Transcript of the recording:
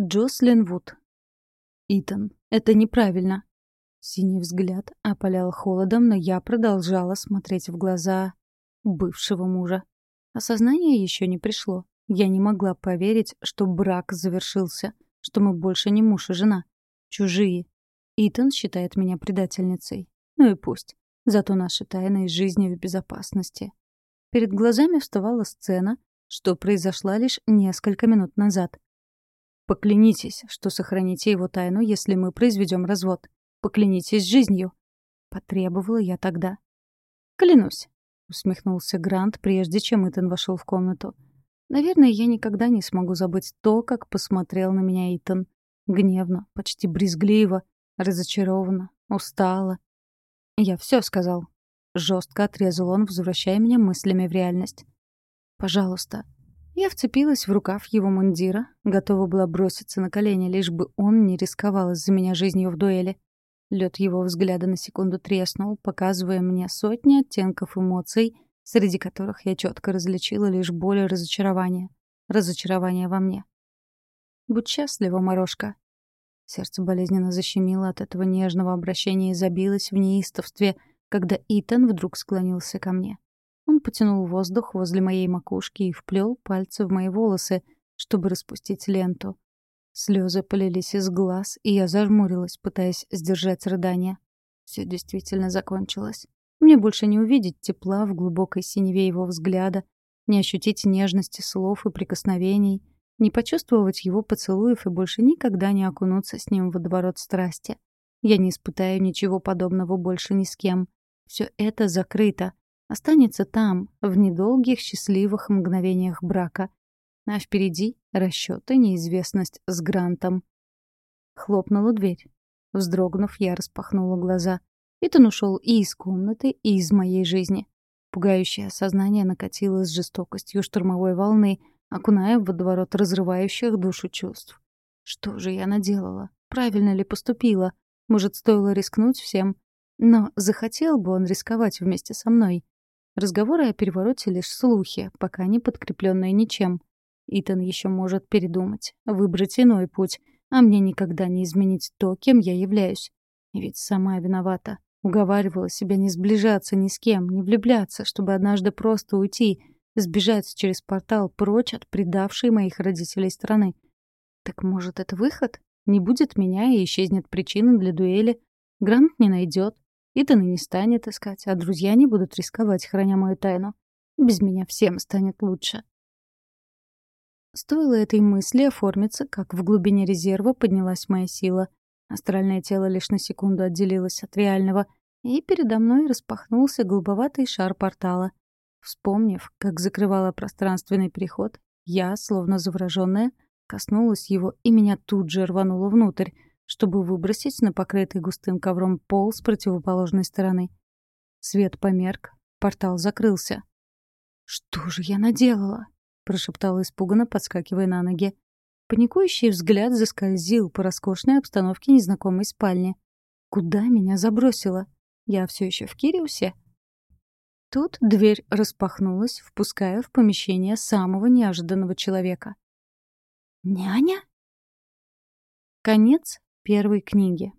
Джослин Вуд. Итан, это неправильно. Синий взгляд опалял холодом, но я продолжала смотреть в глаза бывшего мужа. Осознание еще не пришло. Я не могла поверить, что брак завершился, что мы больше не муж и жена. Чужие. Итан считает меня предательницей. Ну и пусть. Зато наши тайны из жизни в безопасности. Перед глазами вставала сцена, что произошла лишь несколько минут назад. Поклянитесь, что сохраните его тайну, если мы произведем развод. Поклянитесь жизнью. Потребовала я тогда. Клянусь. Усмехнулся Грант, прежде чем Итан вошел в комнату. Наверное, я никогда не смогу забыть то, как посмотрел на меня Итан. Гневно, почти брезгливо, разочарованно, устало. Я все сказал. Жестко отрезал он, возвращая меня мыслями в реальность. «Пожалуйста, я вцепилась в рукав его мундира, готова была броситься на колени, лишь бы он не рисковал из-за меня жизнью в дуэли. Лед его взгляда на секунду треснул, показывая мне сотни оттенков эмоций, среди которых я четко различила лишь боль и разочарование. Разочарование во мне. «Будь счастлива, Морошка». Сердце болезненно защемило от этого нежного обращения и забилось в неистовстве, когда Итан вдруг склонился ко мне. Он потянул воздух возле моей макушки и вплел пальцы в мои волосы, чтобы распустить ленту. Слезы полились из глаз, и я зажмурилась, пытаясь сдержать рыдания. Все действительно закончилось. Мне больше не увидеть тепла в глубокой синеве его взгляда, не ощутить нежности слов и прикосновений, не почувствовать его поцелуев и больше никогда не окунуться с ним в водоворот страсти. Я не испытаю ничего подобного больше ни с кем. Все это закрыто, Останется там, в недолгих счастливых мгновениях брака. А впереди расчет неизвестность с Грантом. Хлопнула дверь. Вздрогнув, я распахнула глаза. Итан ушел и из комнаты, и из моей жизни. Пугающее сознание накатило с жестокостью штормовой волны, окуная в водоворот разрывающих душу чувств. Что же я наделала? Правильно ли поступила? Может, стоило рискнуть всем? Но захотел бы он рисковать вместе со мной? Разговоры о перевороте лишь слухи, пока не подкрепленные ничем. Итан еще может передумать, выбрать иной путь, а мне никогда не изменить то, кем я являюсь. Ведь сама виновата. Уговаривала себя не сближаться ни с кем, не влюбляться, чтобы однажды просто уйти, сбежать через портал прочь от предавшей моих родителей страны. Так может, это выход? Не будет меня и исчезнет причина для дуэли. Грант не найдет, Итан и не станет искать, а друзья не будут рисковать, храня мою тайну. Без меня всем станет лучше. Стоило этой мысли оформиться, как в глубине резерва поднялась моя сила. Астральное тело лишь на секунду отделилось от реального, и передо мной распахнулся голубоватый шар портала. Вспомнив, как закрывала пространственный переход, я, словно заворожённая, коснулась его, и меня тут же рвануло внутрь, чтобы выбросить на покрытый густым ковром пол с противоположной стороны. Свет померк, портал закрылся. «Что же я наделала?» — прошептала испуганно, подскакивая на ноги. Паникующий взгляд заскользил по роскошной обстановке незнакомой спальни. «Куда меня забросило? Я все еще в Кириусе?» Тут дверь распахнулась, впуская в помещение самого неожиданного человека. «Няня?» Конец первой книги.